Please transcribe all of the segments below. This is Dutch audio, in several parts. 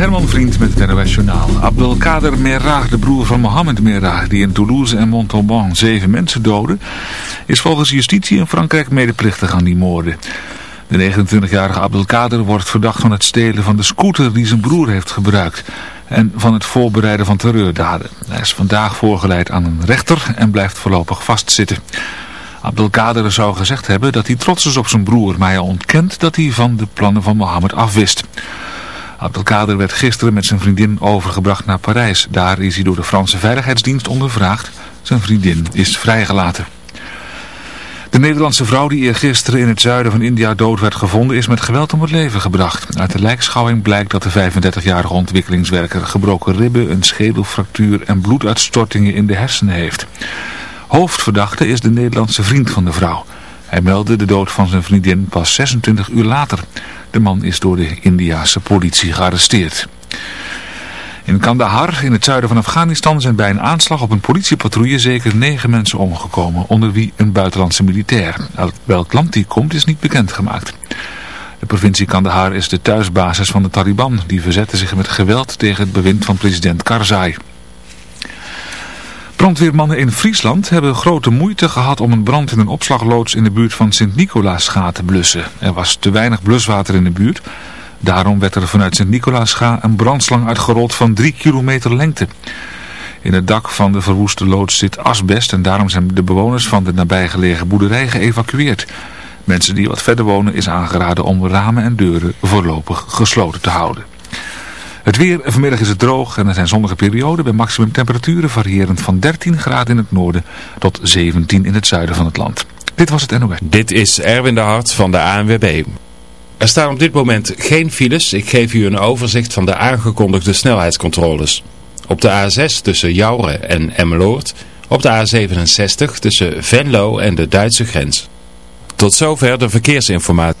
Herman Vriend met het NOS Journaal. Abdelkader Merah, de broer van Mohamed Merah, die in Toulouse en Montauban zeven mensen doodde, is volgens justitie in Frankrijk medeplichtig aan die moorden. De 29-jarige Abdelkader wordt verdacht van het stelen van de scooter die zijn broer heeft gebruikt en van het voorbereiden van terreurdaden. Hij is vandaag voorgeleid aan een rechter en blijft voorlopig vastzitten. Abdelkader zou gezegd hebben dat hij trots is op zijn broer, maar hij ontkent dat hij van de plannen van Mohammed afwist. Abdelkader werd gisteren met zijn vriendin overgebracht naar Parijs. Daar is hij door de Franse Veiligheidsdienst ondervraagd. Zijn vriendin is vrijgelaten. De Nederlandse vrouw die eergisteren in het zuiden van India dood werd gevonden is met geweld om het leven gebracht. Uit de lijkschouwing blijkt dat de 35-jarige ontwikkelingswerker gebroken ribben, een schedelfractuur en bloeduitstortingen in de hersenen heeft. Hoofdverdachte is de Nederlandse vriend van de vrouw. Hij meldde de dood van zijn vriendin pas 26 uur later. De man is door de Indiase politie gearresteerd. In Kandahar, in het zuiden van Afghanistan, zijn bij een aanslag op een politiepatrouille zeker negen mensen omgekomen, onder wie een buitenlandse militair. Welk land die komt is niet bekendgemaakt. De provincie Kandahar is de thuisbasis van de Taliban. Die verzetten zich met geweld tegen het bewind van president Karzai. Brandweermannen in Friesland hebben grote moeite gehad om een brand in een opslagloods in de buurt van Sint-Nicolaasga te blussen. Er was te weinig bluswater in de buurt. Daarom werd er vanuit Sint-Nicolaasga een brandslang uitgerold van drie kilometer lengte. In het dak van de verwoeste loods zit asbest en daarom zijn de bewoners van de nabijgelegen boerderij geëvacueerd. Mensen die wat verder wonen is aangeraden om ramen en deuren voorlopig gesloten te houden. Het weer, vanmiddag is het droog en er zijn zonnige perioden bij maximum temperaturen variërend van 13 graden in het noorden tot 17 in het zuiden van het land. Dit was het NOS. Dit is Erwin de Hart van de ANWB. Er staan op dit moment geen files. Ik geef u een overzicht van de aangekondigde snelheidscontroles. Op de A6 tussen Jouren en Emmeloord. Op de A67 tussen Venlo en de Duitse grens. Tot zover de verkeersinformatie.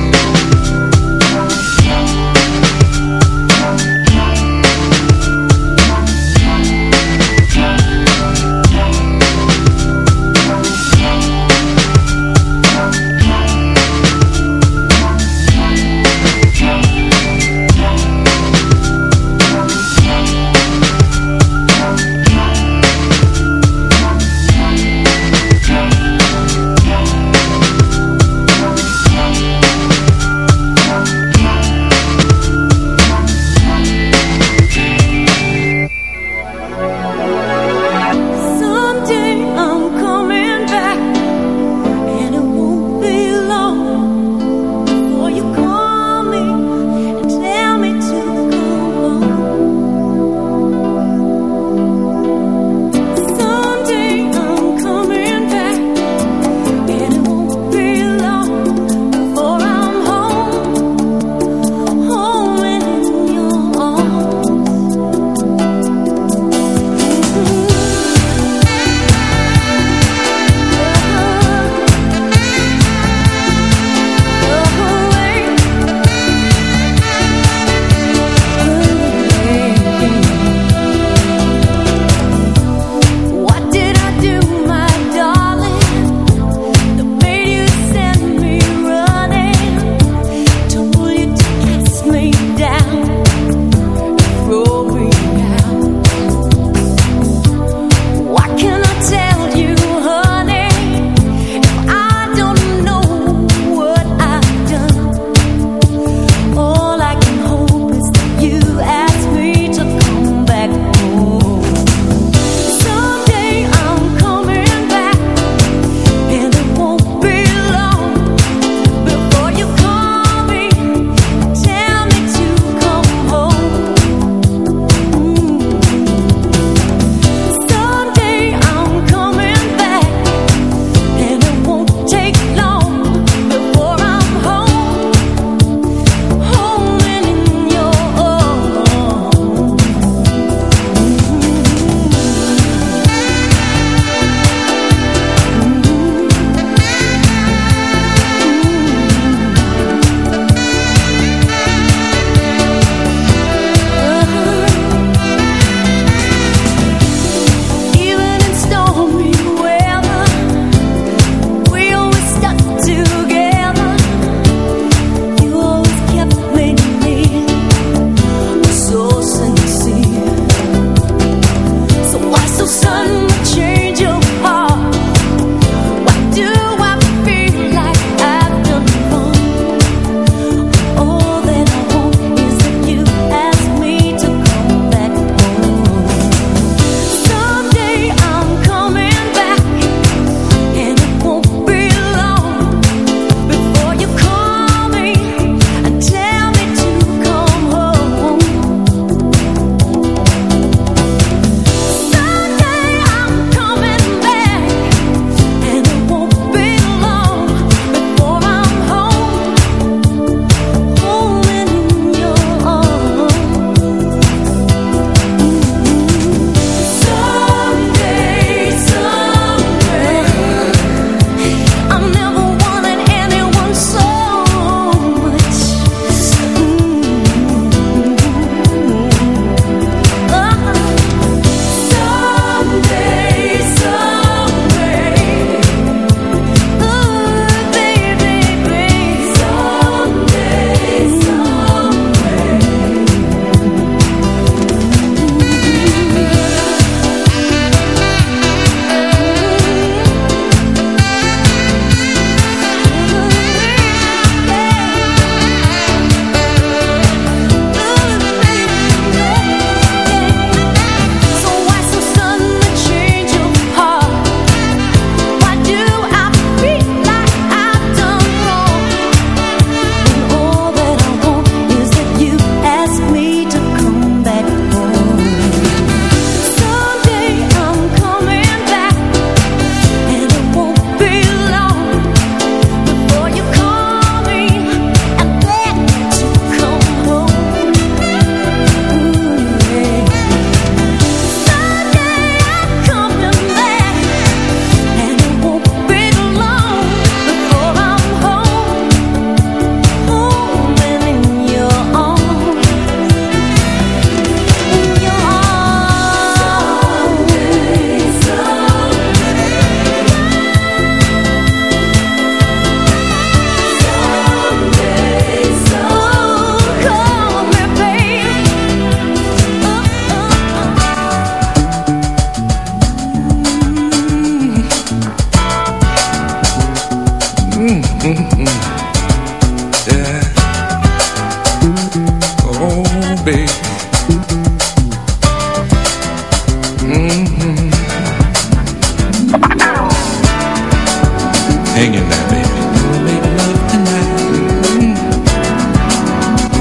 hanging there, baby.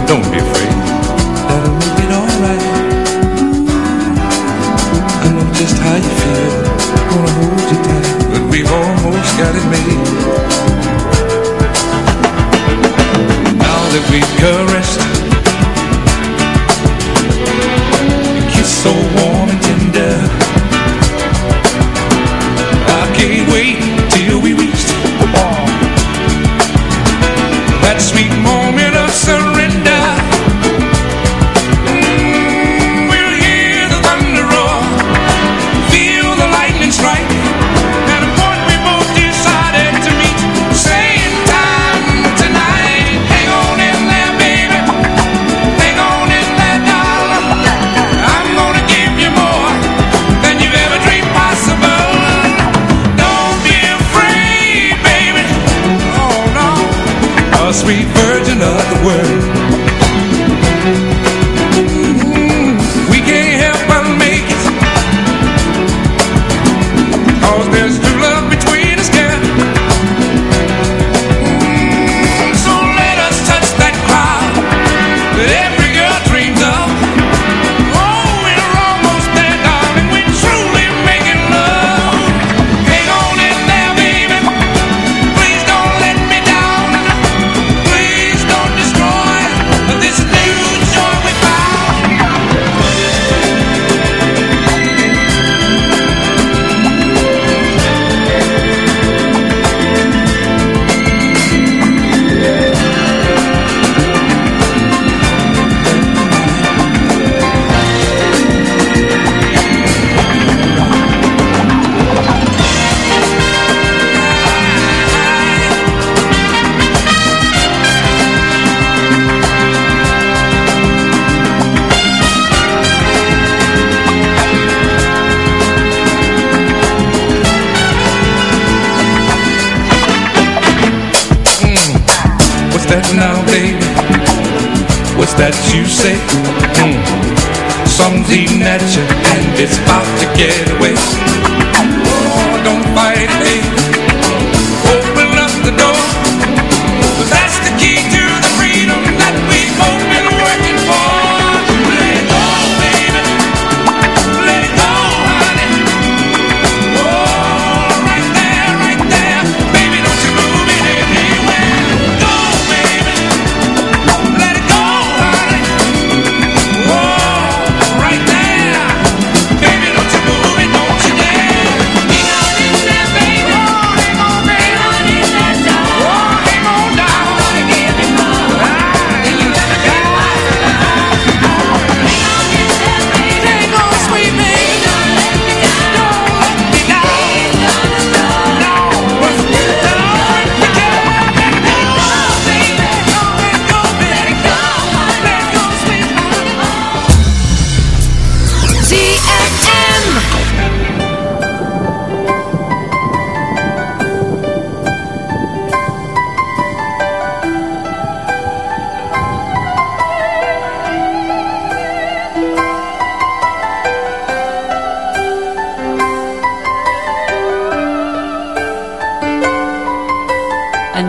Don't be afraid. That'll make it alright. I know just how you feel. Gonna hold you tight, but we've almost got it made. Now that we've caressed, kiss so warm say mm. Eating at you and it's about to get away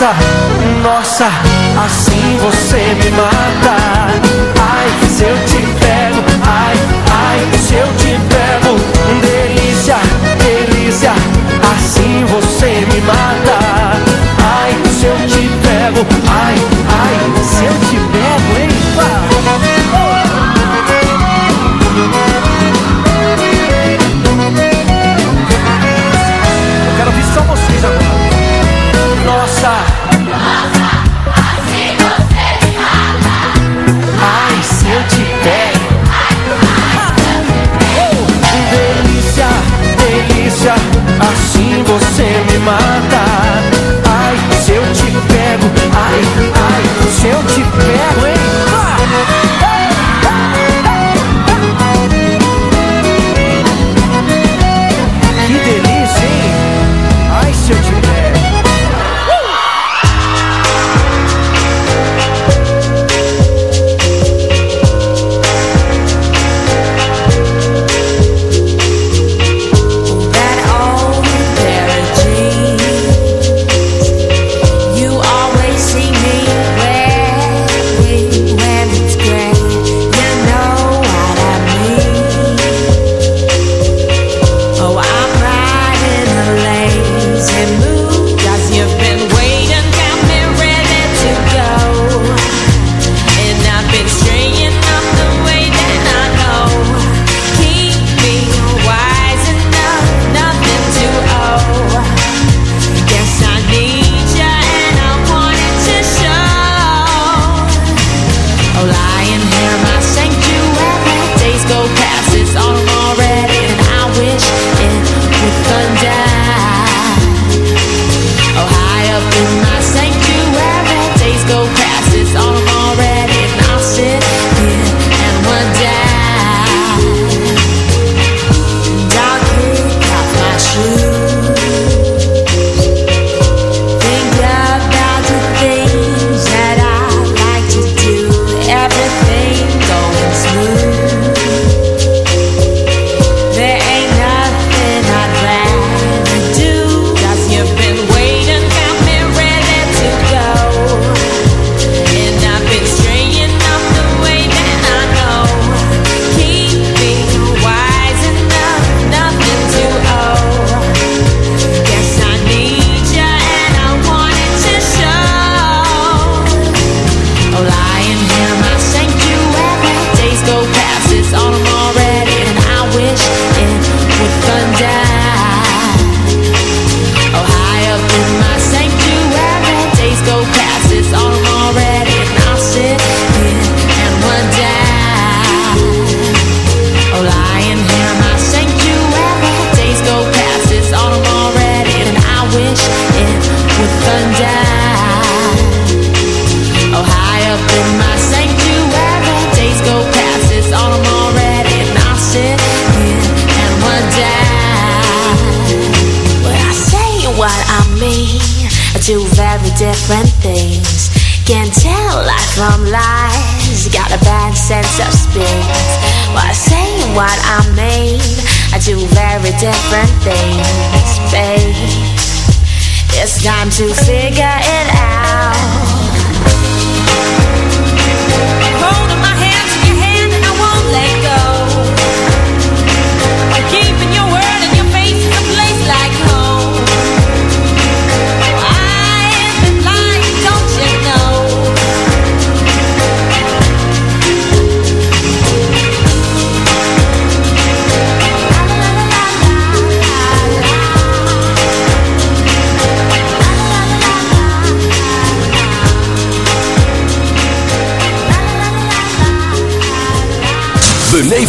nossa, nossa, assim você me mata.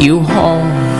you home.